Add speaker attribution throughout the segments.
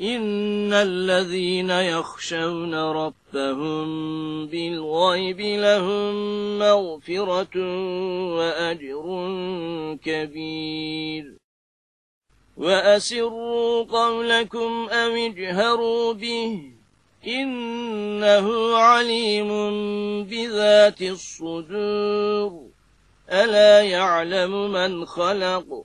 Speaker 1: إن الذين يخشون ربهم بالغيب لهم مغفرة وأجر كبير. وأسروا قولكم أو اجهروا به إنه عليم بذات الصدور. ألا يعلم من خلق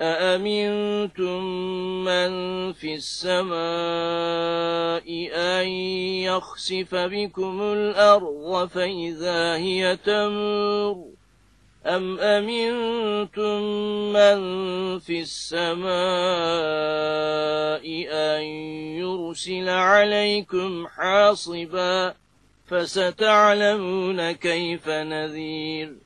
Speaker 1: أأمنتم من في السماء أن يخسف بكم الأرض فإذا هي تمور أم أمنتم من في السماء أن يرسل عليكم حاصبا فستعلمون كيف نذير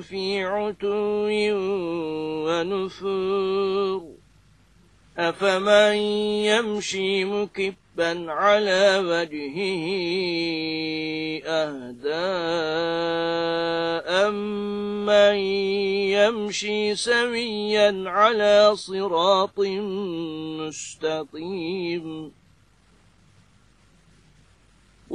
Speaker 1: في عتو ونفور. أفمن يمشي مكبا على وجهه أهداء من يمشي سويا على صراط مستقيم؟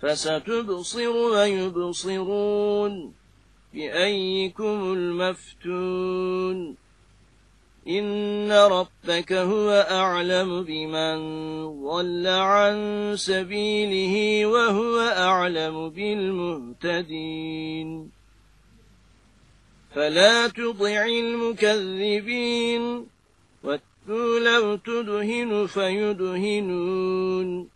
Speaker 1: فستبصر ويبصرون بأيكم المفتون إن ربك هو أعلم بمن ضل عن سبيله وهو أعلم بالمهتدين فلا تطع المكذبين واتوا لو تدهن فيدهنون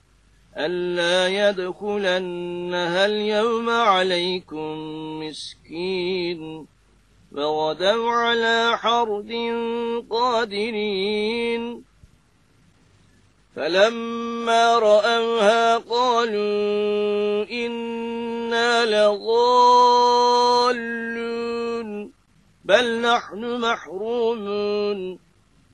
Speaker 1: ألا يدخلنها اليوم عليكم مسكين وغدوا على حرد قادرين. فلما رأوها قالوا إنا لضالون بل نحن محرومون.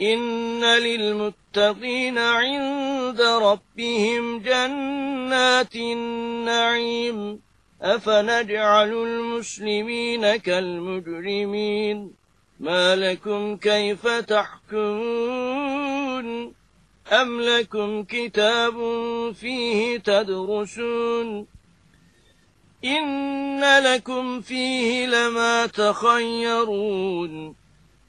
Speaker 1: إن للمتقين عند ربهم جنات النعيم. أفنجعل المسلمين كالمجرمين. ما لكم كيف تحكمون؟ أم لكم كتاب فيه تدرسون؟ إن لكم فيه لما تخيرون.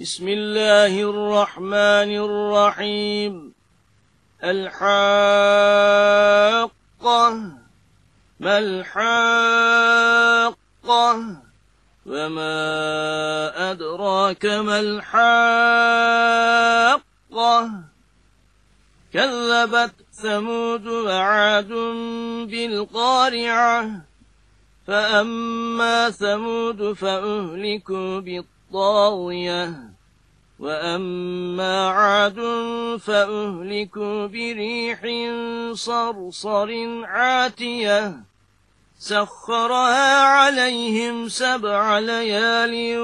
Speaker 1: بسم الله الرحمن الرحيم. الحاقة ما الحاقة وما أدراك ما الحاقة كذبت ثمود وعاد بالقارعة. فأما ثمود فأهلكوا بالطاعة طاوية وأما عاد فأهلكوا بريح صرصر عاتية. سخرها عليهم سبع ليال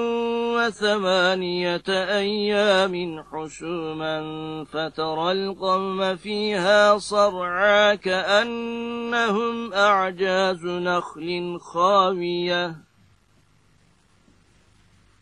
Speaker 1: وثمانية أيام حسوما فترى القوم فيها صرعا كأنهم أعجاز نخل خاوية.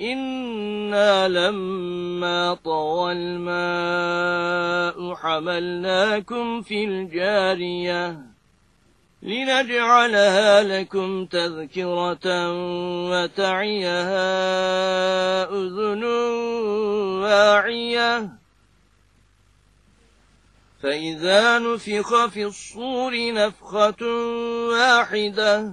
Speaker 1: إنا لما طوى الماء حملناكم في الجارية لنجعلها لكم تذكرة وتعيها أذن واعية فإذا نفخ في الصور نفخة واحدة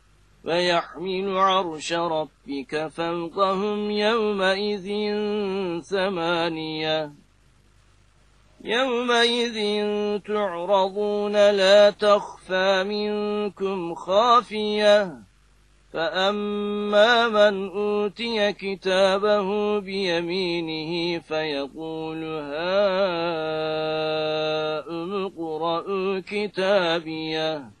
Speaker 1: فيحمل عرش ربك فوقهم يومئذ ثمانية. يومئذ تعرضون لا تخفى منكم خافية. فأما من أوتي كتابه بيمينه فيقول هاؤم اقرءوا كتابية.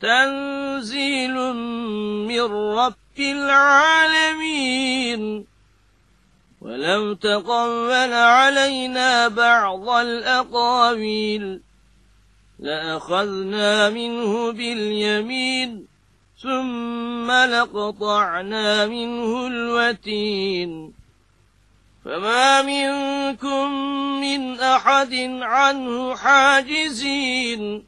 Speaker 1: تنزيل من رب العالمين. ولو تقول علينا بعض الأقاويل. لأخذنا منه باليمين ثم لقطعنا منه الوتين. فما منكم من أحد عنه حاجزين.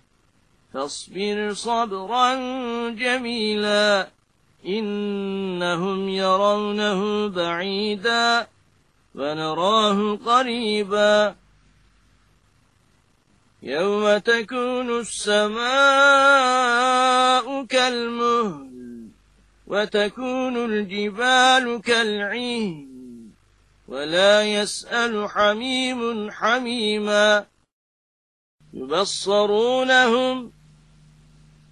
Speaker 1: فاصبر صبرا جميلا. إنهم يرونه بعيدا ونراه قريبا. يوم تكون السماء كالمهل وتكون الجبال كالعين ولا يسأل حميم حميما. يبصرونهم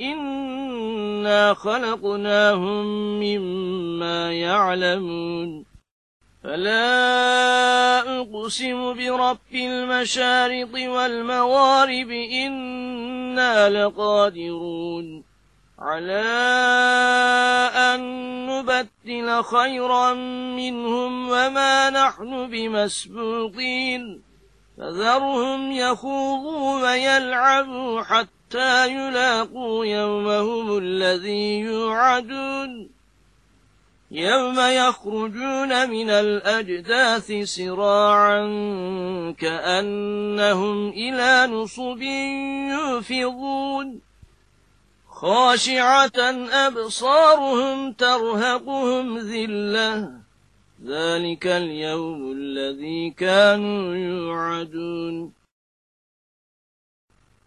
Speaker 1: إنا خلقناهم مما يعلمون فلا أقسم برب المشارق والمغارب إنا لقادرون على أن نبدل خيرا منهم وما نحن بمسبوقين فذرهم يخوضوا ويلعبوا حتى يلاقوا يومهم الذي يوعدون. يوم يخرجون من الأجداث سراعا كأنهم إلى نصب يوفضون. خاشعة أبصارهم ترهقهم ذلة. ذلك اليوم الذي كانوا يوعدون.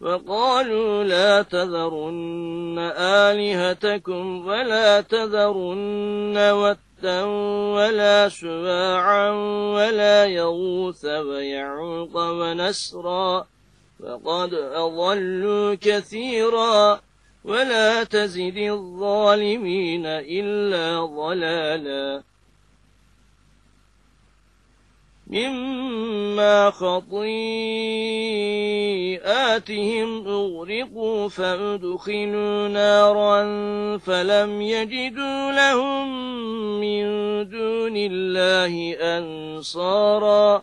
Speaker 1: وقالوا لا تذرن آلهتكم ولا تذرن وتا ولا سواعا ولا يغوث ويعوق ونسرا فقد أضلوا كثيرا ولا تزد الظالمين إلا ضلالا مما خطيئاتهم أغرقوا فأدخلوا نارا فلم يجدوا لهم من دون الله أنصارا.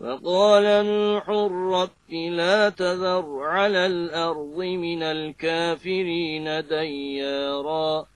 Speaker 1: فقال نوح رب لا تذر على الأرض من الكافرين ديارا.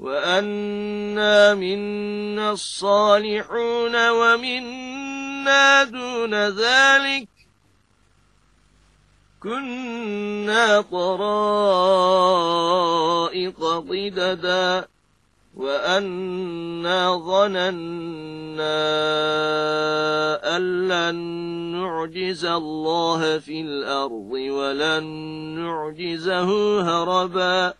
Speaker 1: وأنا منا الصالحون ومنا دون ذلك كنا طرائق ضددا وأنا ظننا أن لن نعجز الله في الأرض ولن نعجزه هربا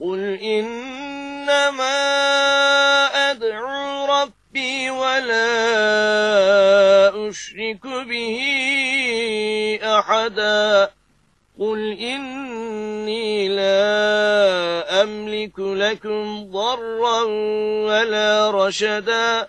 Speaker 1: قل إنما أدعو ربي ولا أشرك به أحدا قل إني لا أملك لكم ضرا ولا رشدا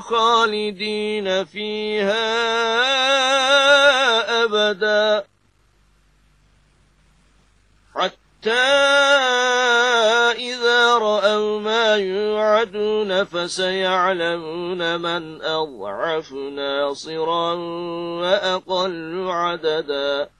Speaker 1: خالدين فيها أبدا. حتى إذا رأوا ما يوعدون فسيعلمون من أضعف ناصرا وأقل عددا.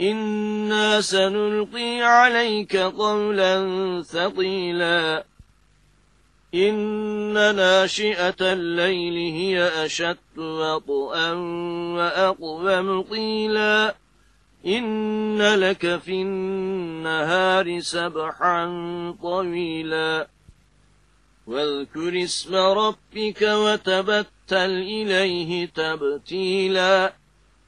Speaker 1: إنا سنلقي عليك قولا ثقيلا إن ناشئة الليل هي أشد وطئا وأقوم قيلا إن لك في النهار سبحا طويلا واذكر اسم ربك وتبتل إليه تبتيلا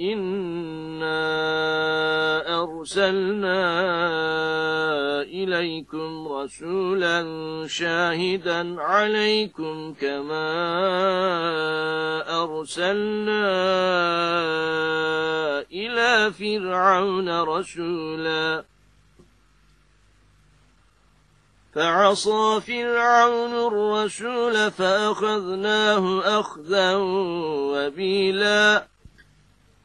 Speaker 1: إنا أرسلنا إليكم رسولا شاهدا عليكم كما أرسلنا إلى فرعون رسولا فعصى فرعون الرسول فأخذناه أخذا وبيلا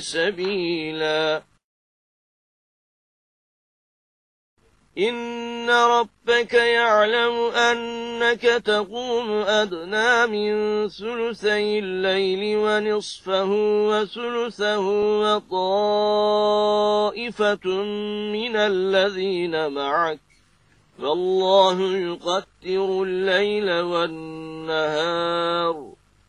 Speaker 1: سبيلا. إن ربك يعلم أنك تقوم أدنى من ثلثي الليل ونصفه وثلثه وطائفة من الذين معك. فالله يقتر الليل والنهار.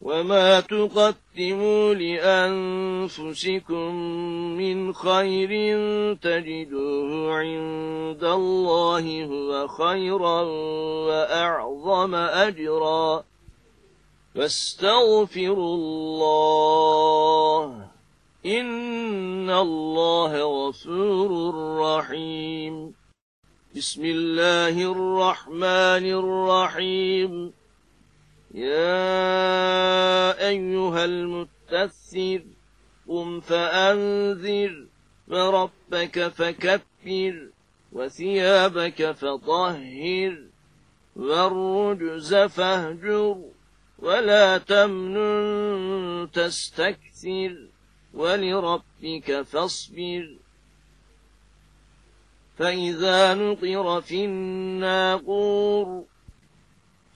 Speaker 1: وما تقدموا لأنفسكم من خير تجدوه عند الله هو خيرا وأعظم أجرا فاستغفروا الله إن الله غفور رحيم بسم الله الرحمن الرحيم يا أيها المتثر قم فأنذر وربك فكبر وثيابك فطهر والرجز فاهجر ولا تمنن تستكثر ولربك فاصبر. فإذا نقر في الناقور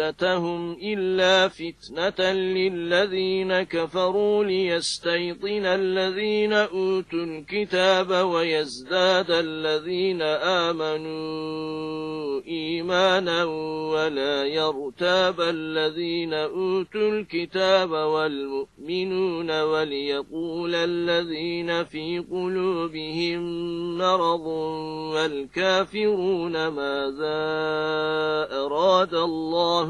Speaker 1: عدتهم إلا فتنة للذين كفروا ليستيطن الذين أوتوا الكتاب ويزداد الذين آمنوا إيمانا ولا يرتاب الذين أوتوا الكتاب والمؤمنون وليقول الذين في قلوبهم مرض والكافرون ماذا أراد الله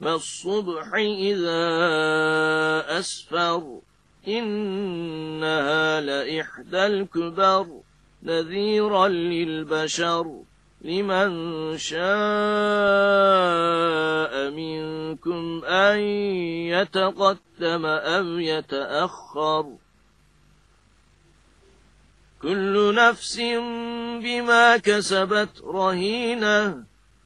Speaker 1: والصبح إذا أسفر إنها لإحدى الكبر نذيرا للبشر لمن شاء منكم أن يتقدم أو يتأخر. كل نفس بما كسبت رهينة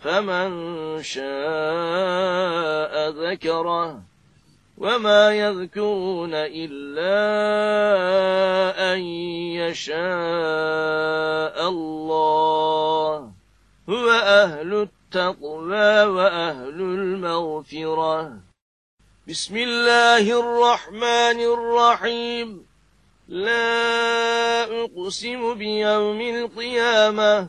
Speaker 1: فمن شاء ذكره وما يذكرون إلا أن يشاء الله. هو أهل التقوى وأهل المغفرة. بسم الله الرحمن الرحيم. لا أقسم بيوم القيامة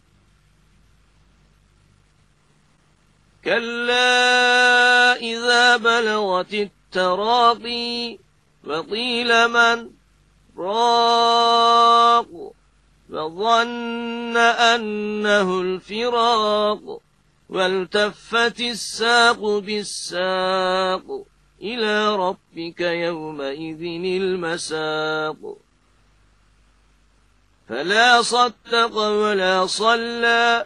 Speaker 1: كلا إذا بلغت التراقي وقيل من؟ راق وظن أنه الفراق والتفت الساق بالساق إلى ربك يومئذ المساق فلا صدق ولا صلى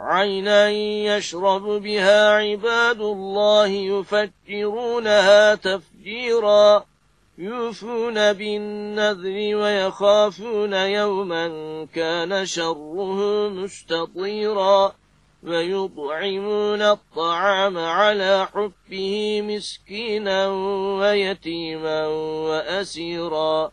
Speaker 1: عينا يشرب بها عباد الله يفجرونها تفجيرا يوفون بالنذر ويخافون يوما كان شره مستطيرا ويطعمون الطعام على حبه مسكينا ويتيما وأسيرا.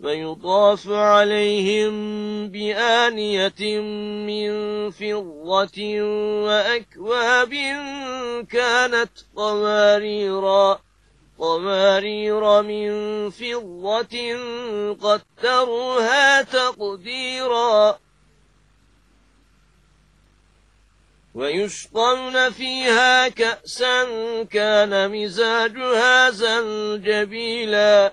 Speaker 1: ويطاف عليهم بآنية من فضة وأكواب كانت قواريرا قمارير من فضة قدروها تقديرا. ويشطون فيها كأسا كان مزاجها زنجبيلا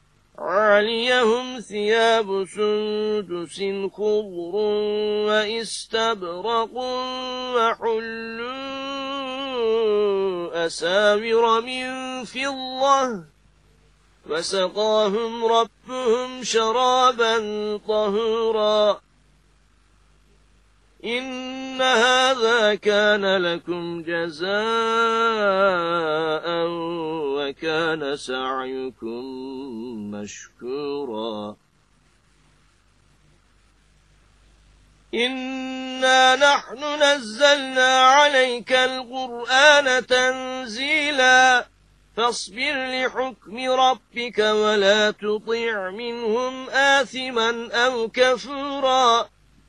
Speaker 1: عليهم ثياب سندس خضر وإستبرق وحلوا أساور من فضة وسقاهم ربهم شرابا طهورا إن هذا كان لكم جزاء وكان سعيكم مشكورا. إنا نحن نزلنا عليك القرآن تنزيلا. فاصبر لحكم ربك ولا تطع منهم آثما أو كفورا.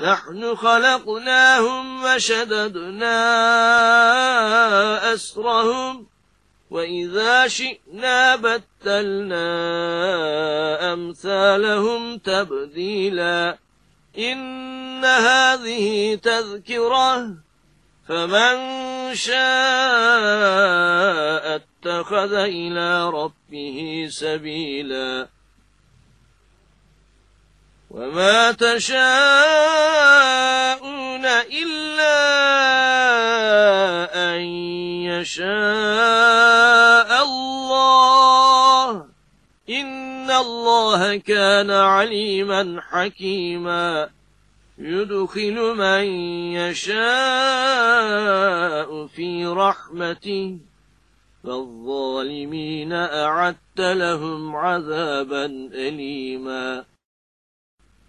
Speaker 1: نحن خلقناهم وشددنا أسرهم وإذا شئنا بدلنا أمثالهم تبديلا. إن هذه تذكرة فمن شاء اتخذ إلى ربه سبيلا. وما تشاءون إلا أن يشاء الله. إن الله كان عليما حكيما. يدخل من يشاء في رحمته فالظالمين أعدت لهم عذابا أليما.